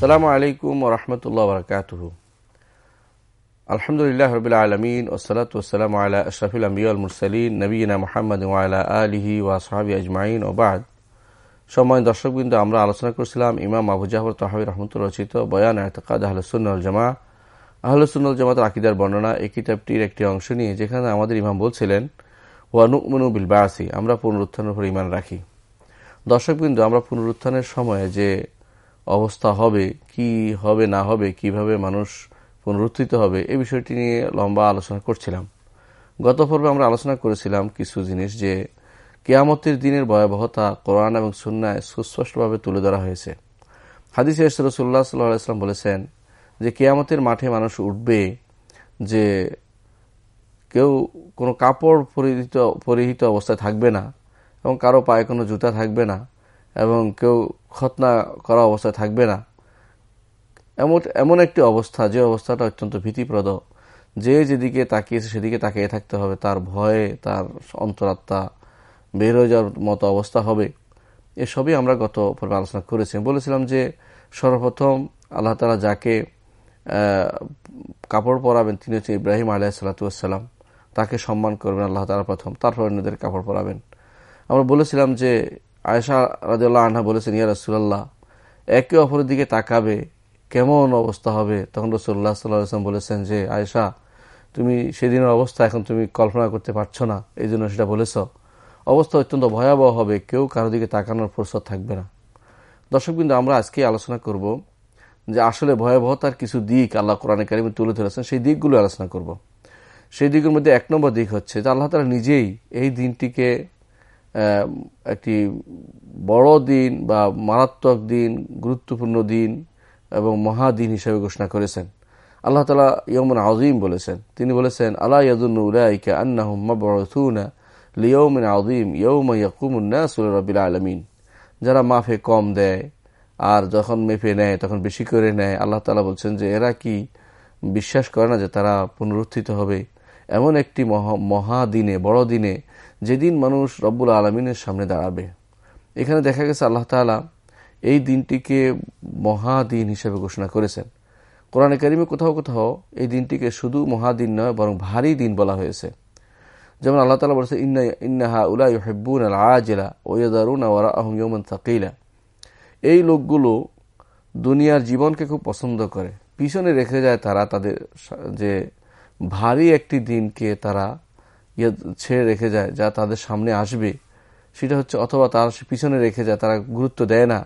আসসালামু আলাইকুম ওরহমতুল্লাহ বরকাতহ। আলহামদুলিল্লাহ রবিল আলমিন ওসলাত ওসালাম আলা আশরাফুল আম্বিউল মুরসালিন নবীনা মোহাম্মদ ওয়ালা আলিহি ওয়া সাহাবি আজমাইন ওবাদ সময় দর্শকবৃন্দ, আমরা আলোচনা করছিলাম ইমাম আবু জাহর তহাবি রহমতুল রচিত বয়ান এতকাদ আহলসুন্নল জামা আহলসুন্নল জামাতের আকিদার বর্ণনা এই কিতাবটির একটি অংশ নিয়ে, যেখানে আমাদের ইমাম বলছিলেন ওয়ানুকমনু বিল বাসি আমরা পুনরুত্থানের উপর ইমান রাখি। দর্শকবৃন্দ, আমরা পুনরুত্থানের সময়ে যে অবস্থা হবে, কি হবে, না হবে, কীভাবে মানুষ পুনরুত্থিত হবে এই বিষয়টি নিয়ে লম্বা আলোচনা করছিলাম। গত পর্বে আমরা আলোচনা করেছিলাম কিছু জিনিস যে কেয়ামতের দিনের ভয়াবহতা কোরআন এবং সুন্নায় সুস্পষ্টভাবে তুলে ধরা হয়েছে। হাদিস রসুল্লাহ সাল্লাম বলেছেন যে কেয়ামতের মাঠে মানুষ উঠবে যে কেউ কোনো কাপড় পরিহিত পরিহিত অবস্থায় থাকবে না এবং কারও পায়ে কোনো জুতা থাকবে না। এবং কেউ খতনা করা অবস্থায় থাকবে না। এমন এমন একটি অবস্থা, যে অবস্থাটা অত্যন্ত ভীতিপ্রদ। যে যেদিকে তাকিয়েছে সেদিকে তাকিয়ে থাকতে হবে। তার ভয়ে, তার অন্তরাত্মা বের হয়ে যাওয়ার মতো অবস্থা হবে। এসবই আমরা গত পর্বে আলোচনা করেছি। বলেছিলাম যে সর্বপ্রথম আল্লাহ তালা যাকে কাপড় পরাবেন তিনি হচ্ছে ইব্রাহিম আলিয়া সাল্লাতুয়াসাল্লাম তাকে সম্মান করবেন আল্লাহ তালা প্রথম। তারপর অন্যদের কাপড় পরাবেন। আমরা বলেছিলাম যে আয়সা রাজিউল্লাহ আনহা বলেছেন, ইয়া রসুল্লাহ একে অপরের দিকে তাকাবে, কেমন অবস্থা হবে? তখন রসুল্লাহ সাল্লাম বলেছেন যে আয়সা তুমি সেদিনের অবস্থা এখন তুমি কল্পনা করতে পারছ না এই জন্য সেটা বলেছ। অবস্থা অত্যন্ত ভয়াবহ হবে, কেউ কারও দিকে তাকানোর ফুরসত থাকবে না। দর্শক কিন্তু আমরা আজকে আলোচনা করব যে আসলে ভয়াবহতার কিছু দিক আল্লাহ কোরআনে কারিমে তুলে ধরেছেন, সেই দিকগুলো আলোচনা করব। সেই দিকের মধ্যে এক নম্বর দিক হচ্ছে যে আল্লাহ তালা নিজেই এই দিনটিকে একটি বড় দিন বা মারাত্মক দিন, গুরুত্বপূর্ণ দিন এবং মহাদিন হিসেবে ঘোষণা করেছেন। আল্লাহ তালা ইয়মন আজিম বলেছেন। তিনি বলেছেন আল্লাহ ইয়াদুল্লাইকা আন্না লিয়মিন আজিম ইয়ৌমা আলমিন। যারা মাফে কম দেয় আর যখন মেপে নেয়, তখন বেশি করে নেয়, আল্লাহ তালা বলছেন যে এরা কি বিশ্বাস করে না যে তারা পুনরুত্থিত হবে? এমন একটি মহা মহাদিনে বড় দিনে যেদিন মানুষ রব্বুল আলমিনের সামনে দাঁড়াবে। এখানে দেখা গেছে আল্লাহ তালা এই দিনটিকে মহাদিন হিসেবে ঘোষণা করেছেন। কোরআনে কারিমে কোথাও কোথাও এই দিনটিকে শুধু মহাদিন নয়, বরং ভারী দিন বলা হয়েছে। যেমন আল্লাহ তালা বলেছে, ইন্না ইন্নাহা উলাই হেব্বুন আল ওয়াদারুন ওয়ারা আহম ইয়মন তাকিলা এই লোকগুলো দুনিয়ার জীবনকে খুব পছন্দ করে। পিছনে রেখে যায় তারা তাদের যে ভারী একটি দিনকে তারা ছেড়ে রেখে যায়, যা তাদের সামনে আসবে। সেটা হচ্ছে অথবা তারা পিছনে রেখে যায়, তারা গুরুত্ব দেয় না।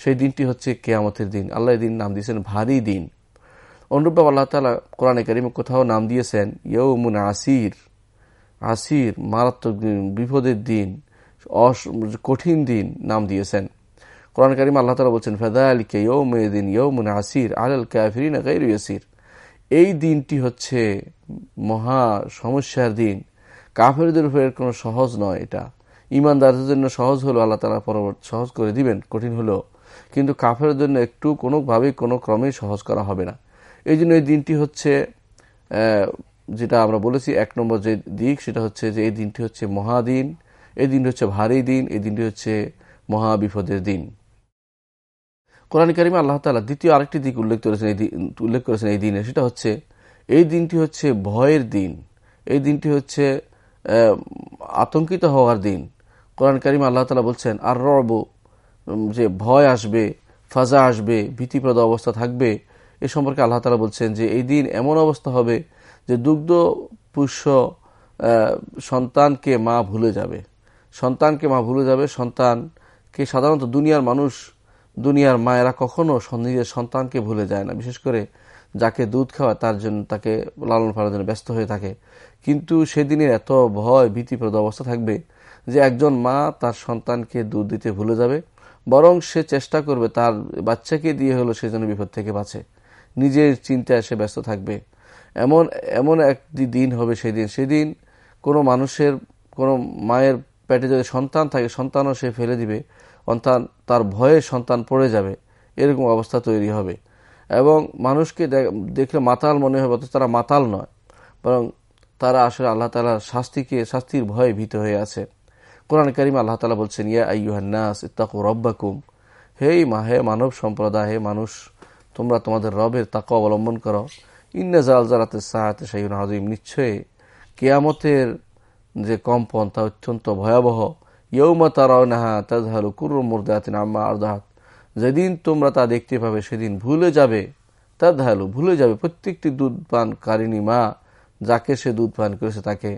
সেই দিনটি হচ্ছে কেয়ামতের দিন। আল্লাহ দিন নাম দিয়েছেন ভারী দিন। অনুরূপ আল্লাহ তালা কোরআনে কারিমে কোথাও নাম দিয়েছেন ইয়ৌমুন আসির। আসির মারাত্মক দিন, বিপদের দিন কঠিন দিন নাম দিয়েছেন। কোরআন কারিম আল্লাহ তালা বলছেন ফেদা আলীকে ইয়ৌমেদিন ইয়ৌমুন আসির আল কাফরিন গাইর ইয়াসির। এই দিনটি হচ্ছে মহা সমস্যার দিন। কাফেরদের উপরে কোনো সহজ নয় এটা। ইমানদারদের জন্য সহজ হলো আল্লাহ তালা পরবর্তী সহজ করে দিবেন, কঠিন হলো কিন্তু কাফের জন্য একটু কোনোভাবেই কোনো ক্রমেই সহজ করা হবে না। এই জন্য এই দিনটি হচ্ছে যেটা আমরা বলেছি, এক নম্বর যে দিক, সেটা হচ্ছে যে এই দিনটি হচ্ছে মহাদিন, এই দিনটি হচ্ছে ভারী দিন, এই দিনটি হচ্ছে মহাবিপদের দিন। কোরআন কারিমে আল্লাহ তালা দ্বিতীয় আরেকটি দিক উল্লেখ করেছেন, এই উল্লেখ করেছেন এই দিনে, সেটা হচ্ছে, এই দিনটি হচ্ছে ভয়ের দিন। এই দিনটি হচ্ছে আতঙ্কিত হওয়ার দিন। কোরআন কারিম আল্লাহ তালা বলছেন, আর রব যে ভয় আসবে, ফাজা আসবে, ভীতিপ্রদ অবস্থা থাকবে, এ সম্পর্কে আল্লাহ তালা বলছেন যে এই দিন এমন অবস্থা হবে যে দুগ্ধ পুষ্য সন্তানকে মা ভুলে যাবে। সন্তানকে মা ভুলে যাবে, সন্তানকে সাধারণত দুনিয়ার মানুষ, দুনিয়ার মায়েরা কখনো নিজের সন্তানকে ভুলে যায় না। বিশেষ করে যাকে দুধ খাওয়ায় তার জন্য তাকে লালন পালনের জন্য ব্যস্ত হয়ে থাকে। কিন্তু সেদিনের এত ভয়, ভীতিপ্রদ অবস্থা থাকবে যে একজন মা তার সন্তানকে দুধ দিতে ভুলে যাবে, বরং সে চেষ্টা করবে তার বাচ্চাকে দিয়ে হলো সে যেন বিপদ থেকে বাঁচে। নিজের চিন্তায় সে ব্যস্ত থাকবে। এমন এমন একটি দিন হবে সেদিন। সেদিন কোনো মানুষের, কোনো মায়ের পেটে যদি সন্তান থাকে, সন্তানও সে ফেলে দিবে সন্তান তার ভয়ে সন্তান পড়ে যাবে। এরকম অবস্থা তৈরি হবে। এবং মানুষকে দেখলে মাতাল মনে হবে, অথচ তারা মাতাল নয়। বরং তারা আসলে আল্লাহ তালার শাস্তিকে, শাস্তির ভয়ে ভীত হয়ে আছে। কোরআন করিম আল্লাহ তালা বলছেন, ইয়া আইহান্নাস ইত্তাকু রব্বাকুম। হেই মা হে মানব সম্প্রদায়, হে মানুষ, তোমরা তোমাদের রবের তাকে অবলম্বন করো। ইন্না জালজালাতে সাহাতে সেই আজিম নিশ্চয়ই কেয়ামতের যে কম্পন তা অত্যন্ত ভয়াবহ। ইয়ৌমা তারাও নাহা তাজহালু কুর্র মুরদাতিন আম্মা আরদাহাত। যেদিন তোমরা তা দেখতে পাবে, সেদিন ভুলে যাবে। তাজহালু ভুলে যাবে। প্রত্যেকটি দুধ পানকারিনী মা যাকে সে দুধ পান করেছে তাকে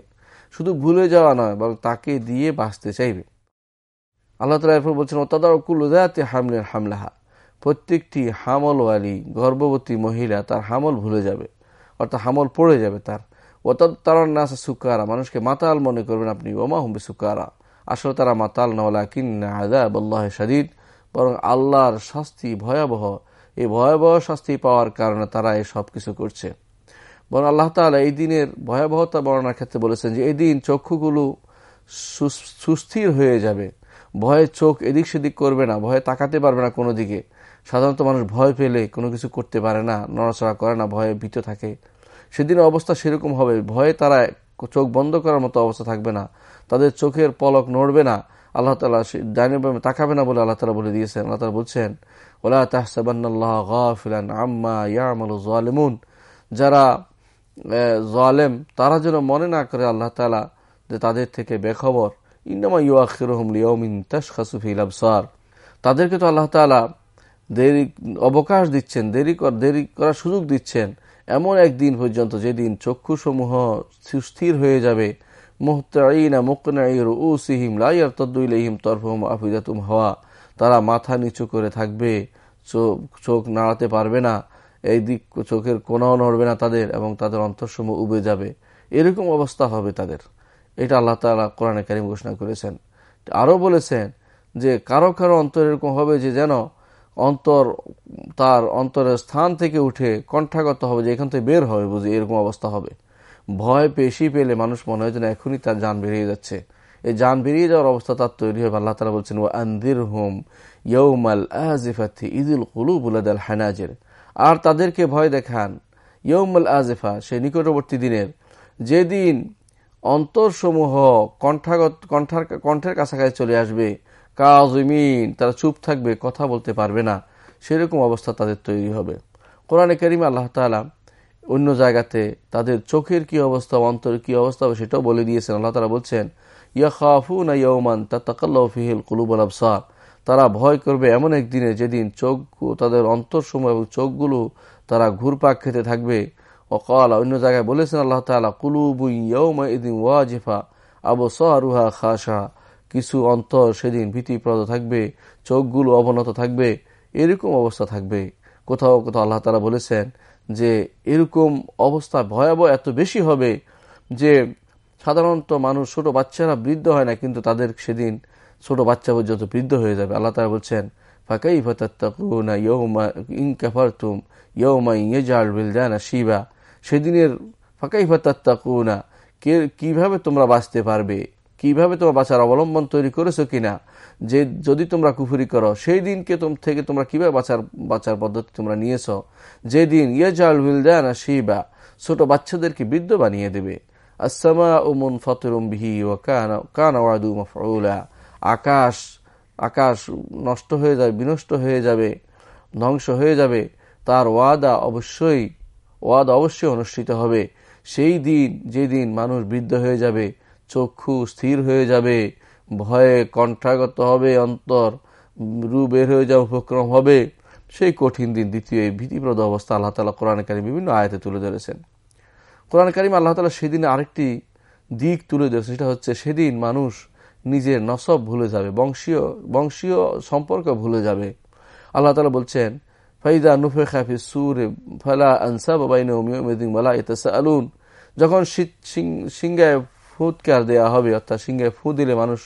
শুধু ভুলে যাওয়া নয়, বরং তাকে দিয়ে বাঁচতে চাইবে। আল্লাহ তালা এরপর বলছেন ওতাদার কুলুদাতে হামলের হামলাহা। প্রত্যেকটি হামলওয়ালি, গর্ভবতী মহিলা তার হামল ভুলে যাবে, অর্থাৎ হামল পড়ে যাবে তার। ওতাদ তার নাসা সুকারা, মানুষকে মাতাল মনে করবেন আপনি, ওমা হুম্বে সুকারা আসলে তারা মাতাল নওলা কিন্না আদাব আল্লাহ সাদিদ বরং আল্লাহর শাস্তি ভয়াবহ। এই ভয়াবহ শাস্তি পাওয়ার কারণে তারা এই সব কিছু করছে। বরং আল্লাহ তালা এই দিনের ভয়াবহতা বর্ণনার ক্ষেত্রে বলেছেন যে, এই দিন চক্ষুগুলো সুস্থির হয়ে যাবে। ভয়ে চোখ এদিক সেদিক করবে না, ভয়ে তাকাতে পারবে না কোনো দিকে। সাধারণত মানুষ ভয় পেলে কোনো কিছু করতে পারে না, নড়াচড়া করে না, ভয়ে ভীত থাকে। সেদিন অবস্থা সেরকম হবে। ভয়ে তারা চোখ বন্ধ করার মতো অবস্থা থাকবে না। তাদের চোখের পলক নড়বে না। আল্লাহ তালা ডাইনে তাকাবে না বলে আল্লাহ তালা বলে দিয়েছেন। আল্লাহ তালা বলছেন ওলা তাহসাবান্নাল্লাহ গাফিলান আম্মা ইয়ামাল জালেমুন যারা জালেম, তারা যেন মনে না করে আল্লাহ তালা যে তাদের থেকে বেখবর। ইন্নামা ইউআখিরহম লিয়মিন তাসখাসুফিল আবসার। তাদেরকে তো আল্লাহ তালা দেরি, অবকাশ দিচ্ছেন, দেরি দেরি করার সুযোগ দিচ্ছেন। এমন একদিন পর্যন্ত যেদিন চক্ষুসমূহ সুস্থির হয়ে যাবে মুহতাইনা মুকনাইর উ সিহিম লাইয়ার তদ্দুইলহিম তরফহম আফিদাতুম হওয়া। তারা মাথা নিচু করে থাকবে, চোখ চোখ নাড়াতে পারবে না। এই দিক চোখের কোনাও নড়বে না তাদের এবং তাদের অন্তঃসমূহ উবে যাবে। এরকম অবস্থা হবে তাদের। এটা আল্লাহ তালা কোরআনে কারিম ঘোষণা করেছেন। আরও বলেছেন যে কারও কারও অন্তর এরকম হবে যে যেন অন্তর তার অন্তরের স্থান থেকে উঠে কণ্ঠাগত হবে, যে এখান থেকে বের হবে, বুঝি এরকম অবস্থা হবে। ভয় পেশি পেলে মানুষ মনে হয় যেন এখনই তার যান বেরিয়ে যাচ্ছে। এই যান বেরিয়ে যাওয়ার অবস্থা তার তৈরি হবে। আল্লাহ তালা বলছেন ও আন্দির হোম ইয়ৌমাল আজিফাথি ঈদুল কুলুবুলাদ আল হানাজের। আর তাদেরকে ভয় দেখান। ইয়ৌমাল আজিফা সে নিকটবর্তী দিনের। যেদিন অন্তরসমূহ কণ্ঠাগত, কণ্ঠার, কণ্ঠের কাছাকাছি চলে আসবে কাজমিন তারা চুপ থাকবে, কথা বলতে পারবে না। সেরকম অবস্থা তাদের তৈরি হবে। কোরআনে করিম আল্লাহ তালা অন্য জায়গাতে তাদের চোখের কি অবস্থা, অন্তরের কি অবস্থা হবে সেটাও বলে দিয়েছেন। আল্লাহ তালা বলছেন ইয়া খাফু না ইয়মান তা তাকাল্লাহিল কুলুবল আবসার। তারা ভয় করবে এমন একদিনে যেদিন চোখ তাদের অন্তরসমূহ এবং চোখগুলো তারা ঘুরপাক খেতে থাকবে। অকাল অন্য জায়গায় বলেছেন আল্লাহ তালা কুলুবু ইয়ৌমা ইদিন ওয়াজিফা আবু সারুহা খাসা কিছু অন্তর সেদিন ভীতিপ্রদ থাকবে, চোখগুলো অবনত থাকবে, এরকম অবস্থা থাকবে। কোথাও কোথাও আল্লাহ তালা বলেছেন যে, এরকম অবস্থা ভয়াবহ এত বেশি হবে যে, সাধারণত মানুষ ছোট বাচ্চারা বৃদ্ধ হয় না, কিন্তু তাদের সেদিন ছোট বাচ্চা পর্যন্ত বৃদ্ধ হয়ে যাবে। আল্লাহ তালা বলছেন ফাঁকাই ফাতাত্তাকুনা ইয়ৌমা ইং কাফারতুম ইয়ৌমা ইয়েজাল বিলদানা শিবা। সেদিনের ফাঁকাই ফাতাত্তাকুনা কে, কীভাবে তোমরা বাঁচতে পারবে? কীভাবে তোমার বাঁচার অবলম্বন তৈরি করেছ কিনা? যে, যদি তোমরা কুফুরি করো, সেই দিনকে তোম, থেকে তোমরা কীভাবে বাঁচার বাঁচার পদ্ধতি তোমরা নিয়েছ? যেদিন ইয়েজাল উইলদানা শিবা, ছোট বাচ্চাদেরকে বৃদ্ধ বানিয়ে দেবে। আসামা উমন ফতরুম বিহি ও কানাওয়াদু মফউলা। আকাশ আকাশ নষ্ট হয়ে যাবে বিনষ্ট হয়ে যাবে, ধ্বংস হয়ে যাবে। তার ওয়াদা অবশ্যই ওয়াদা অবশ্যই অনুষ্ঠিত হবে। সেই দিন, যেদিন মানুষ বৃদ্ধ হয়ে যাবে, চক্ষু স্থির হয়ে যাবে, ভয়ে কণ্ঠাগত হবে, অন্তর রু বের হয়ে যাওয়া উপক্রম হবে, সেই কঠিন দিন দ্বিতীয় এই ভীতিপ্রদ অবস্থা আল্লাহ তালা কোরআন কারিম বিভিন্ন আয়াতে তুলে ধরেছেন। কোরআন কারিম আল্লাহ তালা সেদিন আরেকটি দিক তুলে ধরেছে সেটা হচ্ছে সেদিন মানুষ নিজের নসব ভুলে যাবে, বংশীয় বংশীয় সম্পর্ক ভুলে যাবে। আল্লাহ তালা বলছেন, ফাইদা নুফে খাফি সুরে ফালা আনসা বাবাইন মালা ইতাসা আলুন যখন শীত সিংহায় ফুৎকার দেয়া হবে, অর্থাৎ সিংহায় ফু দিলে মানুষ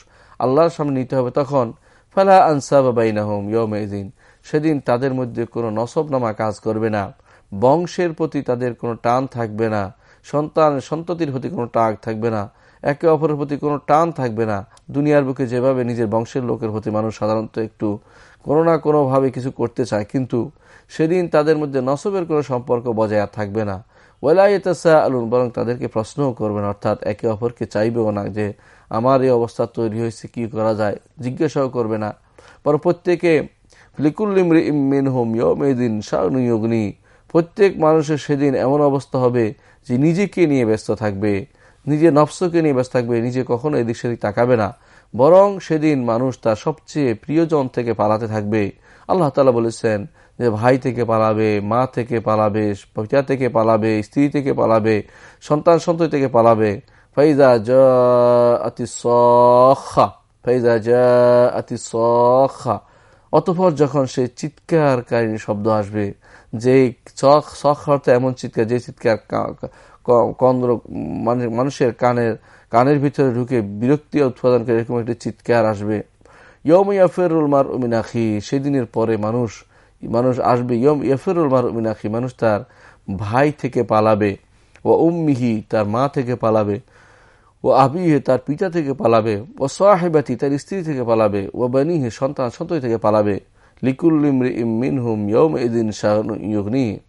আল্লাহর সামনে নিতে হবে, তখন ফালা আনসা বাবাইনা হোম ইয়মেদিন সেদিন তাদের মধ্যে কোনো নসবনামা কাজ করবে না। বংশের প্রতি তাদের কোনো টান থাকবে না। সন্তান সন্ততির প্রতি কোনো টাক থাকবে না। একে অপরের প্রতি কোনো টান থাকবে না। দুনিয়ার বুকে যেভাবে নিজের বংশের লোকের প্রতি মানুষ সাধারণত একটু কোনো না কোনোভাবে কিছু করতে চায়, কিন্তু সেদিন তাদের মধ্যে নসবের কোনো সম্পর্ক বজায় আর থাকবে না। ওয়ালাইতাসা আলুন বরং তাদেরকে প্রশ্নও করবেন, অর্থাৎ একে অপরকে চাইবেও না যে, আমার এই অবস্থা তৈরি হয়েছে, কি করা যায়? জিজ্ঞাসাও করবে না। বরং প্রত্যেকে হোম প্রত্যেক মানুষের সেদিন এমন অবস্থা হবে যে, নিজেকে নিয়ে ব্যস্ত থাকবে। নিজে নফসকে নিয়ে ব্যস্ত থাকবে, নিজে কখনো এদিক সেদিক তাকাবে না। বরং সেদিন মানুষ তার সবচেয়ে প্রিয়জন থেকে পালাতে থাকবে। আল্লাহ তালা বলেছেন যে, ভাই থেকে পালাবে, মা থেকে পালাবে, পিতা থেকে পালাবে, স্ত্রী থেকে পালাবে, সন্তান সন্ততি থেকে পালাবে। ফাইজা জাতি সখা, ফাইজা জাতি সখা। অতপর যখন সে চিৎকারকারী শব্দ আসবে যে চখ শখ অর্থ এমন চিৎকার, যে চিৎকার কন্দ্র মানুষের কানের কানের ভিতরে ঢুকে বিরক্তি উৎপাদন করে এরকম একটি চিৎকার আসবে। ইয়ম ইয়াফেরুল মার উমিনাখি সেদিনের পরে মানুষ মানুষ আসবে। ইয়ম ইয়াফেরুল মার উমিনাখি মানুষ তার ভাই থেকে পালাবে ও উম্মিহি তার মা থেকে পালাবে ও আবিহে তার পিতা থেকে পালাবে ও সাহেবাতি তার স্ত্রী থেকে পালাবে ও বানিহে সন্তান সন্ততি থেকে পালাবে।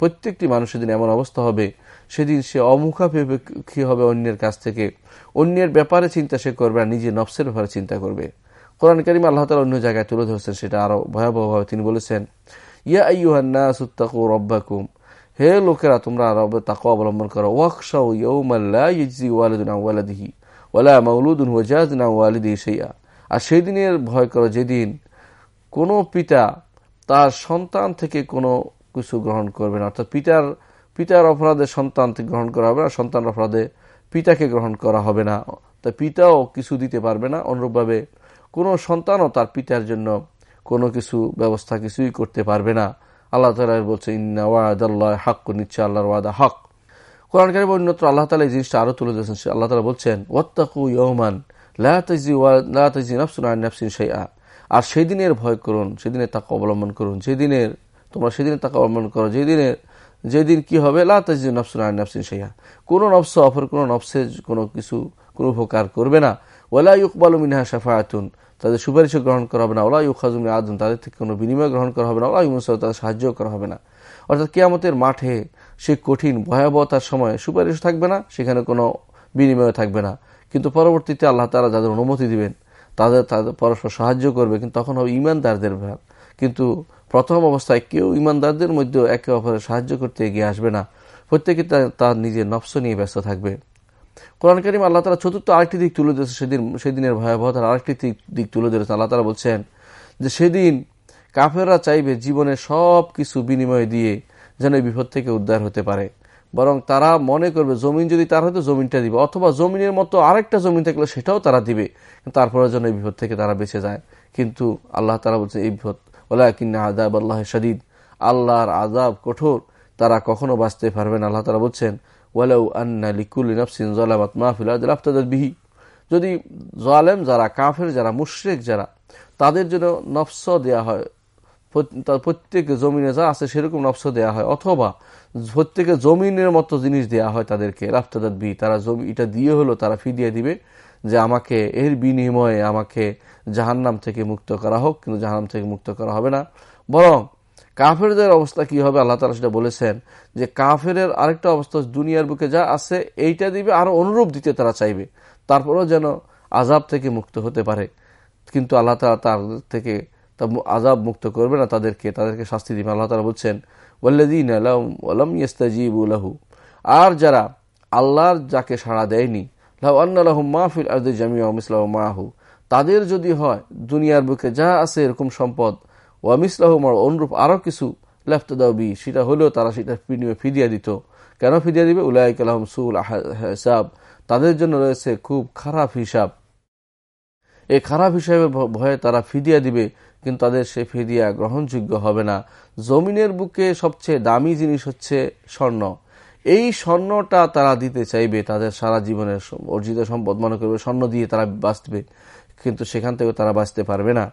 প্রত্যেকটি মানুষের দিন এমন অবস্থা হবে, সেদিন সে অমুখাপেক্ষী হবে অন্যের কাছ থেকে। অন্যের ব্যাপারে চিন্তা সে করবে আর নিজে নফসের ব্যাপারে চিন্তা করবে। কোরআন করিম আল্লাহ তালা অন্য জায়গায় তুলে ধরছেন, সেটা আরও ভয়াবহভাবে তিনি বলেছেন, ইয়া আইয়ুহান্না সুত্তাকু রব্বাকুম। হে লোকেরা, তোমরা রবের তাকু অবলম্বন করো। ওয়াকশাউ ইয়ৌমাল্লা ইজি ওয়ালিদুন ওয়ালাদিহি, ওয়ালা মাউলুদুন ওয়াজাদিন ওয়ালিদিহি সেইয়া আর সেই দিনের ভয় করো, যেদিন কোনো পিতা তার সন্তান থেকে কোনো কিছু গ্রহণ করবে না। অর্থাৎ পিতার পিতার অপরাধে সন্তান গ্রহণ করা হবে না সন্তান অপরাধে পিতাকে গ্রহণ করা হবে না। তা পিতাও কিছু দিতে পারবে না। অনুরূপভাবে কোনো সন্তানও তার পিতার জন্য কোনো কিছু ব্যবস্থা কিছুই করতে পারবে না। আল্লাহ তালা বলছে, ইন্না ওয়াদাল্লাহ হক নিচ্ছে আল্লাহর ওয়াদা হক। কোরআনকারী অন্যত্র আল্লাহ তালা এই জিনিসটা আরও তুলে দিয়েছেন আল্লাহ তালা বলছেন, ওয়াত্তাকু ইয়মান লাফসুন নাফসিন শাইআ আর সেদিনের ভয় করুন, সেদিনের তাকে অবলম্বন করুন, যেদিনের তোমরা সেদিনের তাকে অবলম্বন করো, যেদিনের, যেদিন কি হবে? লাফসুন নাফসিন শাইআ। কোনো নফস অপর কোনো নফসে কোনো কিছু, কোনো উপকার করবে না। ওলা ইকবাল মিনহা শাফায়াতুন তাদের সুপারিশও গ্রহণ করা হবে না। ওলা ইউখাজুম আদুন। তাদের থেকে কোনো বিনিময় গ্রহণ করা হবে না। ওলা ইমুসাল তাদের সাহায্য করা হবে না। অর্থাৎ কেয়ামতের মাঠে সে কঠিন, ভয়াবহতার সময় সুপারিশ থাকবে না, সেখানে কোনো বিনিময় থাকবে না। কিন্তু পরবর্তীতে আল্লাহ তারা যাদের অনুমতি দিবেন তাদের তাদের পরস্পর সাহায্য করবে, কিন্তু তখন হবে ইমানদারদের ব্যাপার কিন্তু প্রথম অবস্থায় কেউ ইমানদারদের মধ্যে একে অপরের সাহায্য করতে এগিয়ে আসবে না। প্রত্যেকে তার নিজের নফস নিয়ে ব্যস্ত থাকবে। কোরআন করিম আল্লাহ তালা চতুর্থ আরেকটি দিক তুলে দিয়েছে সেদিন, সেদিনের ভয়াবহতার আরেকটি দিক তুলে ধরেছে। আল্লাহ তালা বলছেন যে সেদিন কাফেররা চাইবে জীবনের সব কিছু বিনিময় দিয়ে যেন বিপদ থেকে উদ্ধার হতে পারে। বরং তারা মনে করবে জমিন যদি তার হয়তো জমিনটা দিবে, অথবা জমিনের মতো আরেকটা জমিন থাকলে সেটাও তারা দিবে। তারপরে যেন এই বিপদ থেকে তারা বেঁচে যায়। কিন্তু আল্লাহ তারা বলছে, এই বিপদ ওলা কিন্না আদাব আল্লাহ সদিদ আল্লাহর আজাব কঠোর, তারা কখনো বাঁচতে পারবে না। আল্লাহ তারা বলছেন, ওয়ালাউ আন্না লিকুল নফসিন জলামাত মাহফিল আফতাদ বিহি। যদি জলেম যারা, কাফের যারা, মুশ্রেক যারা, তাদের জন্য নফস দেয়া হয় প্রত্যেক জমিনে যা আছে সেরকম নফস দেয়া হয়। অথবা প্রত্যেকে জমিনের মতো জিনিস দেয়া হয় তাদেরকে, রাফতাদাত বি তারা জমি এটা দিয়ে হলো, তারা ফিরিয়ে দিবে যে আমাকে এর বিনিময়ে আমাকে জাহান্নাম থেকে মুক্ত করা হোক, কিন্তু জাহান্নাম থেকে মুক্ত করা হবে না। বরং কাফেরদের অবস্থা কি হবে? আল্লাহ তালা সেটা বলেছেন যে কাফের আরেকটা অবস্থা, দুনিয়ার বুকে যা আছে এইটা দিবে, আরও অনুরূপ দিতে তারা চাইবে। তারপরেও যেন আজাব থেকে মুক্ত হতে পারে। কিন্তু আল্লাহ তালা তার থেকে আজাব মুক্ত করবে না তাদেরকে তাদেরকে শাস্তি দিবে। আল্লাহ তালা বলছেন ওয়াল্লাদিন আলম ইস্তাজিবুলাহু আর যারা আল্লাহর যাকে সাড়া দেয়নি মাহু তাদের যদি হয়, দুনিয়ার বুকে যা আছে এরকম সম্পদ ওয়ামিসলাহমার অনুরূপ আরও কিছু লেফতদাবি সেটা হলেও তারা সেটা ফিরিয়ে দিত। কেন ফিরিয়ে দিবে? উলাইক আলহম সুল হিসাব। তাদের জন্য রয়েছে খুব খারাপ হিসাব। এই খারাপ হিসাবে ভয়ে তারা ফিদিয়া দিবে। কিন্তু তাদের সে ফিদিয়া গ্রহণযোগ্য হবে না। জমিনের বুকে সবচেয়ে দামি জিনিস হচ্ছে স্বর্ণ। এই স্বর্ণটা তারা দিতে চাইবে, তাদের সারা জীবনের অর্জিত সম্পদ মনে করবে, স্বর্ণ দিয়ে তারা বাঁচবে। কিন্তু সেখান থেকে তারা বাঁচতে পারবে না।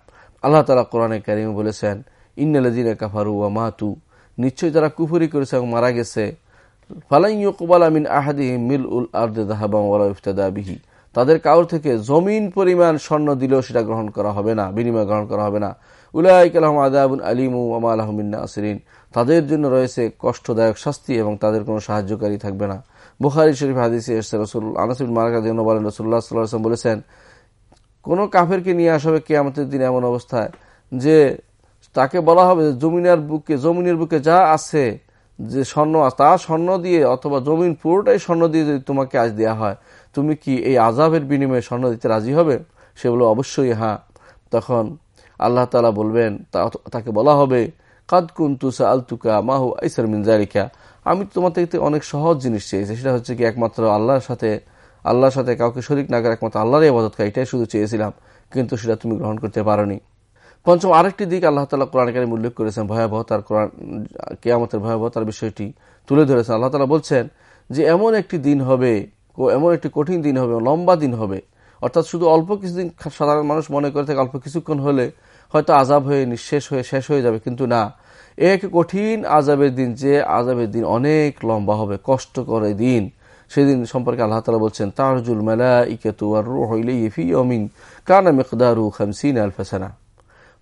আল্লাহ তালা কোরআনে কারিম বলেছেন ইন্নালদিনে কাফারু ওয়া মাহাতু নিশ্চয়ই যারা কুফুরি করেছে এবং মারা গেছে। ফালাইকুবাল আমিন আহাদি মিল উল আর্দে দাহাবাং ওয়ালা ইফতাদা বিহি। তাদের কাউর থেকে জমিন পরিমাণ স্বর্ণ দিলেও সেটা গ্রহণ করা হবে না, বিনিময় গ্রহণ করা হবে না। উলাইক আলহম আদাবুন আলিমু আমা আলহমিন্না আসরিন তাদের জন্য রয়েছে কষ্টদায়ক শাস্তি এবং তাদের কোনো সাহায্যকারী থাকবে না। বুখারি শরীফ হাদিসে এসছে, রসুল আনাসিন মারাকা জন্য বলেন রসুল্লাহ সাল্লাহ বলেছেন, কোনো কাফেরকে নিয়ে আসবে কে আমাদের দিন এমন অবস্থায় যে তাকে বলা হবে জমিনের বুকে জমিনের বুকে যা আছে যে স্বর্ণ তা স্বর্ণ দিয়ে অথবা জমিন পুরোটাই স্বর্ণ দিয়ে যদি তোমাকে আজ দেওয়া হয়, তুমি কি এই আজাবের বিনিময়ে স্বর্ণ দিতে রাজি হবে? সে বলো, অবশ্যই হ্যাঁ। তখন আল্লাহ তালা বলবেন তাকে বলা হবে, কাদ কুন্তুসা আলতুকা মাহু আইসার মিনজারিকা আমি তোমার থেকে অনেক সহজ জিনিস চেয়েছি, সেটা হচ্ছে কি একমাত্র আল্লাহর সাথে আল্লাহর সাথে কাউকে শরিক না করে একমাত্র আল্লাহর আবাদত এটাই শুধু চেয়েছিলাম, কিন্তু সেটা তুমি গ্রহণ করতে পারোনি। পঞ্চম, আরেকটি দিক আল্লাহ তালা কোরআন কারিম উল্লেখ করেছেন ভয়াবহতার কোরআন, কেয়ামতের ভয়াবহতার বিষয়টি তুলে ধরেছেন। আল্লাহ তালা বলছেন যে, এমন একটি দিন হবে এমন একটি কঠিন দিন হবে লম্বা দিন হবে। অর্থাৎ শুধু অল্প কিছুদিন সাধারণ মানুষ মনে করে থাকে, অল্প কিছুক্ষণ হলে হয়তো আজাব হয়ে, নিঃশেষ হয়ে, শেষ হয়ে যাবে, কিন্তু না। এক কঠিন আজাবের দিন, যে আজাবের দিন অনেক লম্বা হবে কষ্ট করে দিন। সেদিন সম্পর্কে আল্লাহ তালা বলছেন, তারজুল মেলা ইকেতু আর হইলে ইফি অমিন কানা মেকদারু খামসিন আলফাসানা।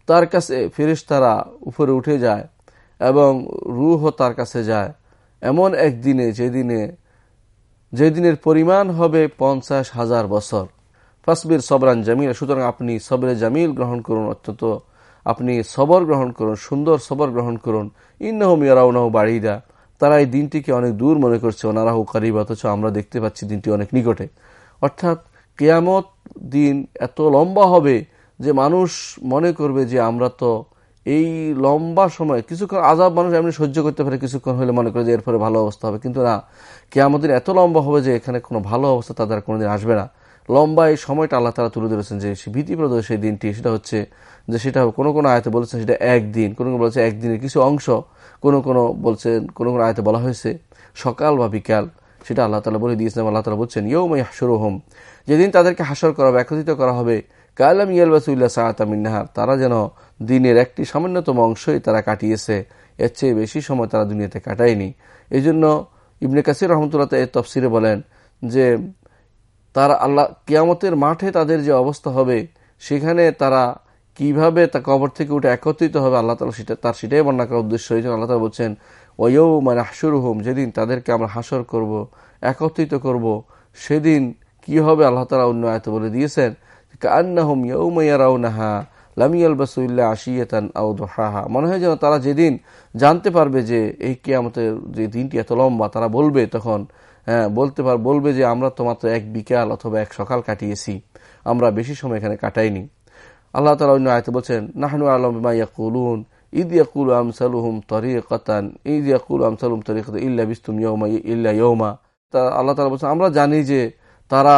তার কাছে ফিরিস তারা উপরে উঠে যায় এবং রুহ তার কাছে যায়। এমন একদিনে যেদিনে, যেদিনের পরিমাণ হবে পঞ্চাশ হাজার বছর। ফাসবির সবরান জামিল, সুতরাং আপনি সবরে জামিল গ্রহণ করুন, অত্যন্ত আপনি সবর গ্রহণ করুন, সুন্দর সবর গ্রহণ করুন। ইন্নাহম ইয়ারাউনাহ বাড়িদা তারা এই দিনটিকে অনেক দূর মনে করছে। ওনারাহু কারিব, অথচ আমরা দেখতে পাচ্ছি দিনটি অনেক নিকটে। অর্থাৎ কেয়ামত দিন এত লম্বা হবে যে মানুষ মনে করবে যে আমরা তো এই লম্বা সময়, কিছুক্ষণ আজাব মানুষ এমনি সহ্য করতে পারে, কিছুক্ষণ হলে মনে করে যে এরপরে ভালো অবস্থা হবে। কিন্তু না, কেয়ামতের এত লম্বা হবে যে এখানে কোনো ভালো অবস্থা তাদের কোনোদিন আসবে না। লম্বা এই সময়টা আল্লাহ তারা তুলে ধরেছেন যে ভীতিপ্রদ সেই দিনটি। সেটা হচ্ছে যে সেটা কোনো কোনো আয়তে বলেছেন সেটা একদিন। কোনো কোনো বলেছে একদিনের কিছু অংশ। কোনো কোনো বলছেন, কোনো কোনো আয়তে বলা হয়েছে সকাল বা বিকাল। সেটা আল্লাহ তালা বলে দিয়েছেন আল্লাহ তালা বলছেন ইয়ৌমাই হাসর হোম যেদিন তাদেরকে হাসর করা হবে, একত্রিত করা হবে, কালাম ইয়ালবাসুল্লাহ সাহাতামিনাহার তারা যেন দিনের একটি সামান্যতম অংশই তারা কাটিয়েছে। এর চেয়ে বেশি সময় তারা দুনিয়াতে কাটায়নি। এই জন্য ইবনে কাসির রহমতুল্লাহ এর তফসিরে বলেন যে, তারা আল্লাহ কিয়ামতের মাঠে তাদের যে অবস্থা হবে, সেখানে তারা কীভাবে তা কবর থেকে উঠে একত্রিত হবে, আল্লাহ তালা সেটা, তার সেটাই বর্ণনা করার উদ্দেশ্য হয়েছে আল্লাহ তালা বলছেন, ওয়ৌ মানে হাসুর হোম যেদিন তাদেরকে আমরা হাসর করব, একত্রিত করব, সেদিন কি হবে? আল্লাহ তালা অন্য আয়ত বলে দিয়েছেন কান্নাহম ইয়ৌমাইয়ারাউনাহা লামিয়াল বাসুল্লাহ আশিয়াতান আউদহাহা মনে হয় যেন তারা যেদিন জানতে পারবে যে এই কেয়ামতের যে দিনটি এত লম্বা, তারা বলবে তখন হ্যাঁ বলতে পার, বলবে যে আমরা তো এক বিকাল অথবা এক সকাল কাটিয়েছি, আমরা বেশি সময় এখানে কাটাইনি। আল্লাহ তালা অন্য আয়তে বলছেন, নাহনু আলম ইয়াকুলুন ঈদ ইয়াকুল আমসালুহুম তরিকাতান ঈদ ইয়াকুল আমসালুম তরিকাত ইল্লা বিস্তুম ইয়মা ইল্লা ইয়মা তা আল্লাহ তালা বলছেন, আমরা জানি যে তারা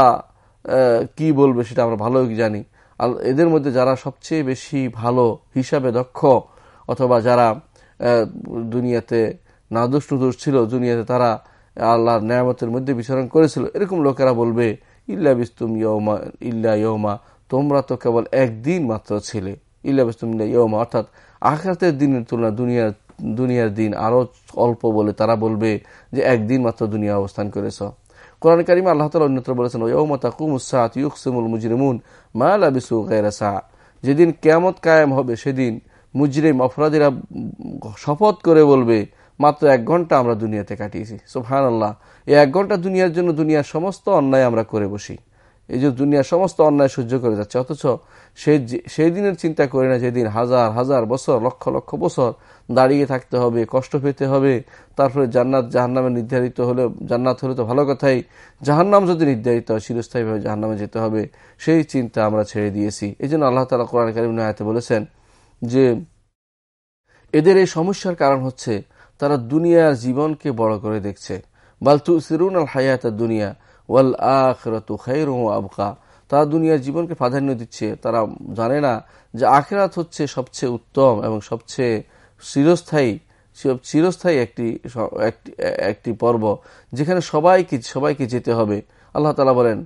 কি বলবে সেটা আমরা ভালোই জানি। আর এদের মধ্যে যারা সবচেয়ে বেশি ভালো হিসাবে দক্ষ, অথবা যারা দুনিয়াতে নাদুস নুদুস ছিল, দুনিয়াতে তারা আল্লাহর নিয়ামতের মধ্যে বিচরণ করেছিল, এরকম লোকেরা বলবে, ইল্লা বিস্তুম ইয়মা ইল্লা ইয়মা তোমরা তো কেবল একদিন মাত্র ছিলে। ইল্লা বিস্তুম ইল্লা ইয়মা অর্থাৎ আখাতের দিনের তুলনা দুনিয়ার দুনিয়ার দিন আরও অল্প বলে তারা বলবে যে, একদিন মাত্র দুনিয়া অবস্থান করেছ। কোরআন কারিমে আল্লাহ তালা অন্যত্র বলেছেন ওয়মতা কুমুসাত ইউকসিমুল মুজরিমুন মা লাবিসু গায়রাসা যেদিন কেয়ামত কায়েম হবে, সেদিন মুজরিম অপরাধীরা শপথ করে বলবে, মাত্র এক ঘণ্টা আমরা দুনিয়াতে কাটিয়েছি। সোফান আল্লাহ এই এক ঘণ্টা দুনিয়ার জন্য দুনিয়ার সমস্ত অন্যায় আমরা করে বসি। এই যে দুনিয়ার সমস্ত অন্যায় সহ্য করে যাচ্ছে, অথচ সেই সেই দিনের চিন্তা করি না, যেদিন হাজার হাজার বছর, লক্ষ লক্ষ বছর দাঁড়িয়ে থাকতে হবে, কষ্ট পেতে হবে। তারপরে জান্নাত জাহান্নামে নির্ধারিত হলে জান্নাত হলে তো ভালো কথাই। জাহান্নাম যদি নির্ধারিত হয়, চিরস্থায়ীভাবে জাহান্নামে যেতে হবে। সেই চিন্তা আমরা ছেড়ে দিয়েছি। এই জন্য আল্লাহ তালা কোরআন কারিম নায়াতে বলেছেন যে, এদের এই সমস্যার কারণ হচ্ছে, তারা দুনিয়ার জীবনকে বড় করে দেখছে। বালতু সিরুন আল হায়াত দুনিয়া ওয়াল আখরাতু খাইর আবকা। তারা দুনিয়ার জীবনকে প্রাধান্য দিচ্ছে। তারা জানে না যে আখেরাত হচ্ছে সবচেয়ে উত্তম এবং সবচেয়ে চিরস্থায়ী চিরস্থায়ী একটি একটি পর্ব, যেখানে সবাইকে সবাইকে যেতে হবে। আল্লাহ তালা বলেন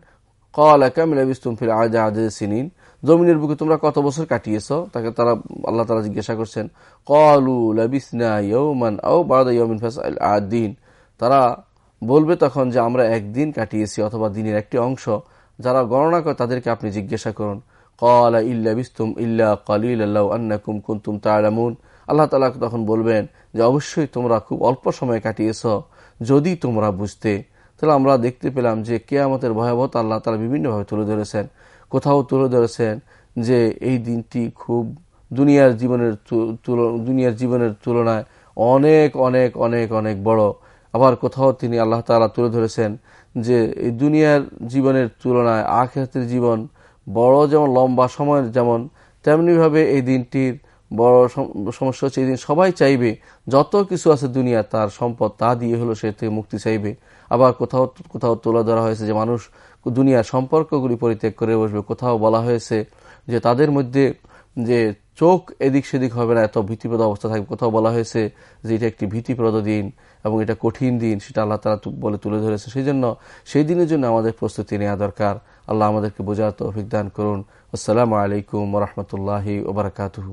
কল একামিল বিস্তুম ফির আজা আজ সিনিন। জমিনের বুকে তোমরা কত বছর কাটিয়েছ? তাকে তারা, আল্লাহ তালা জিজ্ঞাসা করছেন কলু ইয়ৌমান তারা বলবে তখন যে, আমরা একদিন কাটিয়েছি অথবা দিনের একটি অংশ। যারা গণনা করে তাদেরকে আপনি জিজ্ঞাসা করুন কলা ইল্লা বিস্তুম ইল্লা কলিল আল্লাহ আন্নাকুম কুন্তুম তালামুন আল্লাহ তালা তখন বলবেন যে, অবশ্যই তোমরা খুব অল্প সময় কাটিয়েছ। যদি তোমরা বুঝতে, তাহলে আমরা দেখতে পেলাম যে কেয়ামতের ভয়াবহতা আল্লাহ তালা বিভিন্নভাবে তুলে ধরেছেন। কোথাও তুলে ধরেছেন যে, এই দিনটি খুব দুনিয়ার জীবনের দুনিয়ার জীবনের তুলনায় অনেক অনেক অনেক অনেক বড়। আবার কোথাও তিনি আল্লাহ তালা তুলে ধরেছেন যে, এই দুনিয়ার জীবনের তুলনায় আখেরাতের জীবন বড় যেমন লম্বা সময়ের যেমন, তেমনিভাবে এই দিনটির বড় সমস্যা হচ্ছে এই সবাই চাইবে যত কিছু আছে দুনিয়া তার সম্পদ তা দিয়ে হলো সে থেকে মুক্তি চাইবে। আবার কোথাও কোথাও তুলে ধরা হয়েছে যে মানুষ দুনিয়ার সম্পর্কগুলি পরিত্যাগ করে বসবে। কোথাও বলা হয়েছে যে তাদের মধ্যে যে চোখ এদিক সেদিক হবে না, এত ভীতিপ্রদ অবস্থা থাকবে। কোথাও বলা হয়েছে যে এটা একটি ভীতিপ্রদ দিন এবং এটা কঠিন দিন, সেটা আল্লাহ তালা বলে তুলে ধরেছে। সেই জন্য সেই দিনের জন্য আমাদের প্রস্তুতি নেওয়া দরকার। আল্লাহ আমাদেরকে বোঝার তো অভিজ্ঞান করুন। আসসালামু আলাইকুম রহমতুল্লাহি ওবরাকাতহু